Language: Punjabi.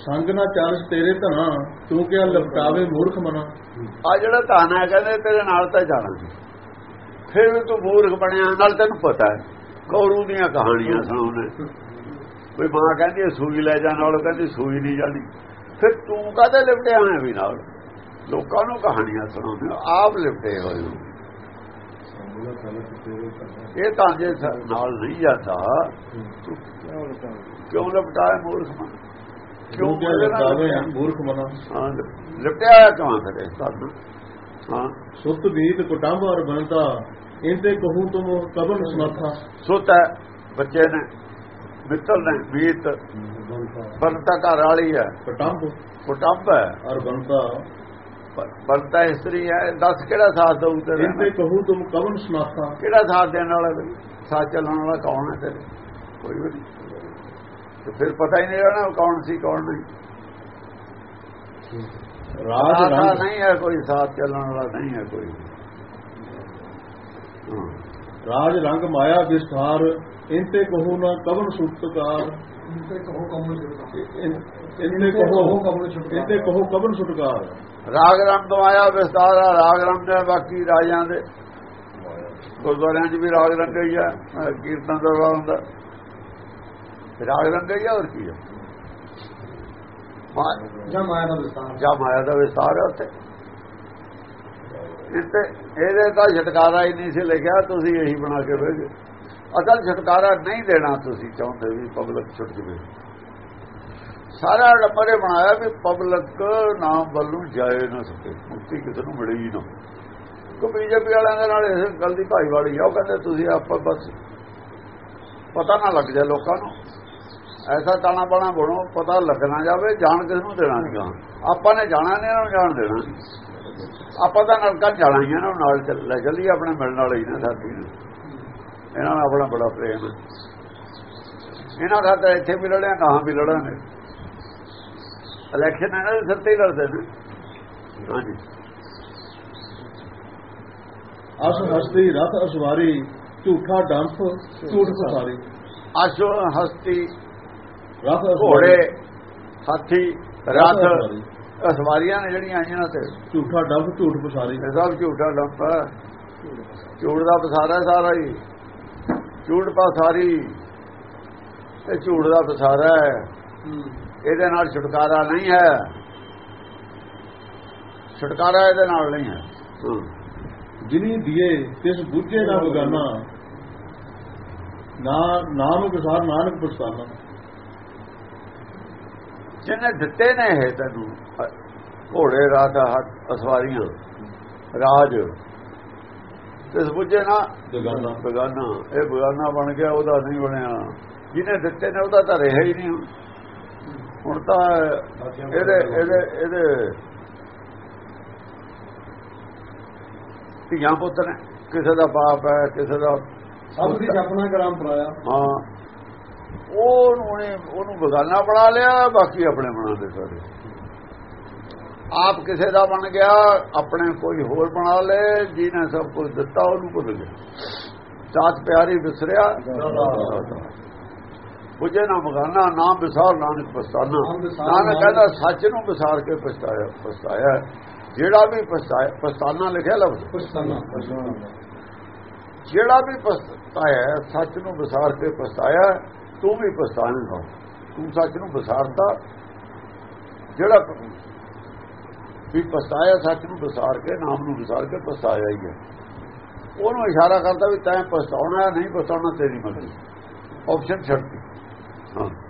ਸੰਗ ਨਾ ਚਾਲਸ ਤੇਰੇ ਧਨਾ, ਤੂੰ ਕਿਆ ਲਪਟਾਵੇ ਮੂਰਖ ਮਨਾ? ਆ ਜਿਹੜਾ ਧਨ ਹੈ ਕਹਿੰਦੇ ਤੇਰੇ ਨਾਲ ਤਾਂ ਜਾਣਾਂਗੇ ਫਿਰ ਵੀ ਤੂੰ ਮੂਰਖ ਬਣਿਆ, ਨਾਲ ਤੈਨੂੰ ਪਤਾ ਹੈ। ਕੌਰੂ ਦੀਆਂ ਕਹਾਣੀਆਂ ਸੁਣਾਉਣੇ ਕੋਈ ਮਾਂ ਕਹਿੰਦੀ ਸੂਈ ਲੈ ਜਾ ਨਾਲ, ਕਹਿੰਦੀ ਸੂਈ ਨਹੀਂ ਜਾਂਦੀ। ਫਿਰ ਤੂੰ ਕਾਹਦੇ ਲਿਪਟਿਆ ਹੋਇਆ ਵੀ ਨਾਲ? ਲੋਕਾਂ ਨੂੰ ਕਹਾਣੀਆਂ ਸੁਣਾਉਂਦੇ ਆਪ ਲਿਪਟੇ ਹੋਏ ਹੋ। ਇਹ ਤਾਂ ਜੇ ਨਾਲ ਨਹੀਂ ਜਾਂਦਾ ਕਿਉਂ ਲਪਟਾਇਆ ਮੂਰਖ ਮਨ? ਕਿਉਂ ਨਾਲ ਲਪਟਾਵੇ ਲਿਪਟਿਆ? ਮੂਰਖ ਮਨਾ ਹਾਂ ਲਿਪਟਿਆ ਹੋਇਆ ਕਿਉਂ ਕਰੇ ਸਾਨੂੰ ਹਾਂ। ਸੁਤ ਬੀਤ ਕੁਟੰਬ ਔਰ ਬਣਤਾ ਇੰਤੇ ਕਹੂੰ ਤੁਮ ਕਬਨ ਸਮਰਥਾ ਸੁੱਤ ਹੈ ਬੱਚੇ ਨੇ ਮਿੱਤਰ ਨੇ ਮੀਤ ਬੰਤਾ ਘਰ ਵਾਲੀ ਹੈ। ਕੁਟੰਬ। ਕੁਟੰਬ ਹੈ। ਔਰ ਬਣਤਾ ਬੰਤਾ ਇਸਤਰੀ ਹੈ ਦੱਸ ਕਿਹੜਾ ਸਾਥ ਦਊ ਤੇਰੇ? ਨਾਲ? ਕਹੂੰ ਤੁਮ ਕਬਨ ਸਮਰਥਾ ਕਿਹੜਾ ਸਾਥ ਦੇਣ ਵਾਲਾ ਸਾਥ ਚੱਲਣ ਵਾਲਾ ਕੌਣ ਹੈ ਤੇਰੇ? ਕੋਈ ਵੀ ਨਹੀਂ। ਤੇ ਫਿਰ ਪਤਾ ਹੀ ਨਹੀਂ ਰਹਿਣਾ ਉਹ ਕੌਣ ਸੀ ਕੌਣ ਨਹੀਂ। ਰਾਜ ਨਹੀਂ ਹੈ ਕੋਈ ਸਾਥ ਚੱਲਣ ਵਾਲਾ ਨਹੀਂ ਹੈ ਕੋਈ। ਰਾਜ ਰੰਗ ਮਾਇਆ ਵਿਸਥਾਰ ਇੰਤੇ ਕਹੂੰ ਨਾ ਕਬਨ ਸੁਟਕਾਰ। ਇੰਤੇ ਕਹੋ ਇੰਤੇ ਕਹੋ ਕਬਨ ਸੁਟਕਾਰ। ਰਾਗ ਰੰਗ ਆਇਆ ਵਿਸਤਾਰ ਆ, ਰਾਗ ਰੰਗ ਹੈ ਬਾਕੀ ਰਾਜਾਂ ਦੇ। ਗੁਰਦੁਆਰਿਆਂ 'ਚ ਵੀ ਰਾਗ ਰੰਗ ਹੀ ਆ ਕੀਰਤਨ ਦਰਬਾਰ ਹੁੰਦਾ। ਰਾਗ ਰੰਗ ਹੀ ਹੋਰ ਕੀ ਮਾ- ਜਾਂ ਮਾਇਆ ਦਾ ਵਿਸਥਾਰ ਜਾਂ ਮਾਇਆ ਦਾ ਵਿਸਤਾਰ ਹੈ ਉੱਥੇ। ਇੱਥੇ ਇਹਦੇ ਤਾਂ ਛਟਕਾਰਾ ਹੀ ਨਹੀਂ ਸੀ ਲਿਖਿਆ ਤੁਸੀਂ ਇਹੀ ਬਣਾ ਕੇ ਗਏ ਅਸਲ ਛਟਕਾਰਾ ਨਹੀਂ ਦੇਣਾ ਤੁਸੀਂ ਚਾਹੁੰਦੇ ਵੀ ਪਬਲਿਕ ਛੁੱਟ ਜਵੇ। ਸਾਰਾ ਡੱਬਰੇ ਬਣਾਇਆ ਵੀ ਪਬਲਿਕ ਨਾਮ ਵੱਲੋਂ ਜਾਏ ਨਾ ਸਕੇ ਮੁਕਤੀ ਕਿਸੇ ਨੂੰ ਮਿਲੇ ਹੀ ਨਾ। ਕੋ ਬੀਜੇਪੀ ਵਾਲਿਆਂ ਦੇ ਨਾਲ ਇਸ ਗੱਲ ਦੀ ਭਾਈਵਾਲੀ ਆ ਉਹ ਕਹਿੰਦੇ ਤੁਸੀਂ ਆਪਾਂ ਬਸ ਪਤਾ ਨਾ ਲੱਗ ਜਾ ਲੋਕਾਂ ਨੂੰ। ਐਸਾ ਤਾਣਾ ਬਾਣਾ ਬਣੋ ਪਤਾ ਲੱਗਣਾ ਜਾਵੇ ਜਾਣ ਕਿਸ ਨੂੰ ਦੇਣਾ ਨਹੀਂ ਆਪਾਂ ਨੇ ਜਾਣਾ ਨਹੀਂ ਇਹਨਾਂ ਨੂੰ ਜਾਣ ਦੇਣਾ। ਆਪਾਂ ਤਾਂ ਨਰਕਾਂ 'ਚ ਜਾਣਾ ਹੀ ਇਹਨਾਂ ਨੂੰ ਨਾਲ ਚੱਲ- ਚੱਲੀ ਆਪਣੇ ਮਿਲਣ ਵਾਲੇ ਹੀ ਨੇ ਸਾਥੀ ਇਹਨਾਂ ਨਾਲ ਆਪਣਾ ਬੜਾ ਪ੍ਰੇਮ ਹੈ। ਇਹਨਾਂ ਦਾ ਤਾਂ ਇੱਥੇ ਵੀ ਲੜਿਆ ਕਹਾਂ ਵੀ ਲੜਾਂਗੇ ਇਲੈਕਸ਼ਨ ਇਹਨਾਂ ਦੇ ਸਿਰ ਤੇ ਹੀ ਲੜਦੇ ਨੇ। ਹਾਂਜੀ। ਅਸ ਹਸਤੀ ਰਥ ਅਸਵਾਰੀ ਝੂਠਾ ਡੰਪ ਝੂਠ ਫਸਾਰੀ ਆਸ਼ੋ ਹਸਤੀ ਘੋੜੇ ਹਾਥੀ ਰਥ ਸਵਾਰੀਆਂ ਨੇ ਜਿਹੜੀਆਂ ਆਈਆਂ ਤੇ। ਝੂਠਾ ਡੰਪ ਝੂਠ ਇਹ ਸਭ ਝੂਠਾ ਹੈ। ਝੂਠ ਦਾ ਪਸਾਰਾ ਸਾਰਾ ਹੀ। ਝੂਠ ਪਸਾਰੀ। ਤੇ ਝੂਠ ਦਾ ਪਸਾਰਾ ਹੈ। ਇਹਦੇ ਨਾਲ ਛੁਟਕਾਰਾ ਨਹੀਂ ਹੈ। ਛੁਟਕਾਰਾ ਇਹਦੇ ਨਾਲ ਨਹੀਂ ਹੈ। ਹੂੰ। ਜਿਨੀ ਦੀਏ ਤਿਸ ਬੁੱਝੇ ਨਾ ਬਗਾਨਾ। ਨਾ ਨਾਮ ਵਿਸਾਰ ਨਾਨਕ ਪਛਤਾਨਾ। ਜਿਹਨੇ ਦਿੱਤੇ ਨੇ ਇਹ ਤੈਨੂੰ ਘੋੜੇ ਰਾਤ ਹੱਥ ਅਸਵਾਰੀਆਂ ਰਾਜ ਤਿਸ ਬੁੱਝੇ ਨਾ ਬਗਾਨਾ। ਬਗਾਨਾ। ਇਹ ਬਗਾਨਾ ਬਣ ਗਿਆ ਉਹਦਾ ਨਹੀਂ ਬਣਿਆ। ਜਿਹਨੇ ਦਿੱਤੇ ਨੇ ਉਹਦਾ ਤਾਂ ਰਿਹਾ ਹੀ ਨਹੀਂ। ਹੁਣ। ਹੁਣ ਤਾਂ ਇਹਦੇ ਇਹਦੇ ਇਹਦੇ ਧੀਆਂ ਪੁੱਤ ਨੇ। ਕਿਸੇ ਦਾ ਬਾਪ ਹੈ ਕਿਸੇ ਦਾ ਸਭ ਦੀ ਆਪਣਾ ਗ੍ਰਾਮ ਪਰਾਇਆ ਹਾਂ। ਉਹਨੂੰ ਉਹਨੇ ਉਹਨੂੰ ਬਗਾਨਾ ਬਣਾ ਲਿਆ ਬਾਕੀ ਆਪਣੇ ਬਣਾਉਂਦੇ ਸਾਰੇ। ਆਪ ਕਿਸੇ ਦਾ ਬਣ ਗਿਆ ਆਪਣੇ ਕੋਈ ਹੋਰ ਬਣਾ ਲੇ ਜਿਹਨੇ ਸਭ ਕੁਝ ਦਿੱਤਾ ਉਹਨੂੰ ਭੁੱਲ ਗਿਆ। ਸਾਥ ਪਿਆਰੀ ਵਿਸਰਿਆ ਬੁਝੇ ਨਾ ਬਗਾਨਾ ਨਾਮ ਵਿਸਾਰ ਨਾਨਕ ਪਛਤਾਨਾ। ਨਾਨਕ ਨਾਨਕ- ਕਹਿੰਦਾ ਸੱਚ ਨੂੰ ਵਿਸਾਰ ਕੇ ਪਛਤਾਇਆ ਪਛਤਾਇਆ। ਜਿਹੜਾ ਵੀ ਪਛਤਾਇਆ ਪਛਤਾਨਾ ਲਿਖਿਆ ਲਫ਼ਜ਼। ਪਛਤਾਨਾ। ਜਿਹੜਾ ਵੀ ਪਛਤਾਇਆ ਸੱਚ ਨੂੰ ਵਿਸਾਰ ਕੇ ਪਛਤਾਇਆ ਤੂੰ ਵੀ ਪਛਤਾਵੇਂਗਾ ਤੂੰ ਸੱਚ ਨੂੰ ਵਿਸਾਰਤਾ ਜਿਹੜਾ ਵੀ ਪਛਤਾਇਆ ਸੱਚ ਨੂੰ ਵਿਸਾਰ ਕੇ ਨਾਮ ਨੂੰ ਵਿਸਾਰ ਕੇ ਪਛਤਾਇਆ ਹੀ ਹੈ। ਉਹਨੂੰ ਇਸ਼ਾਰਾ ਕਰਦਾ ਵੀ ਤੈਂ ਪਛਤਾਉਣਾ ਹੈ, ਨਹੀਂ ਪਛਤਾਉਣਾ ਤੇਰੀ ਮਰਜ਼ੀ। ਆਪਸ਼ਨ ਛੱਡਤੀ ਹਾਂ।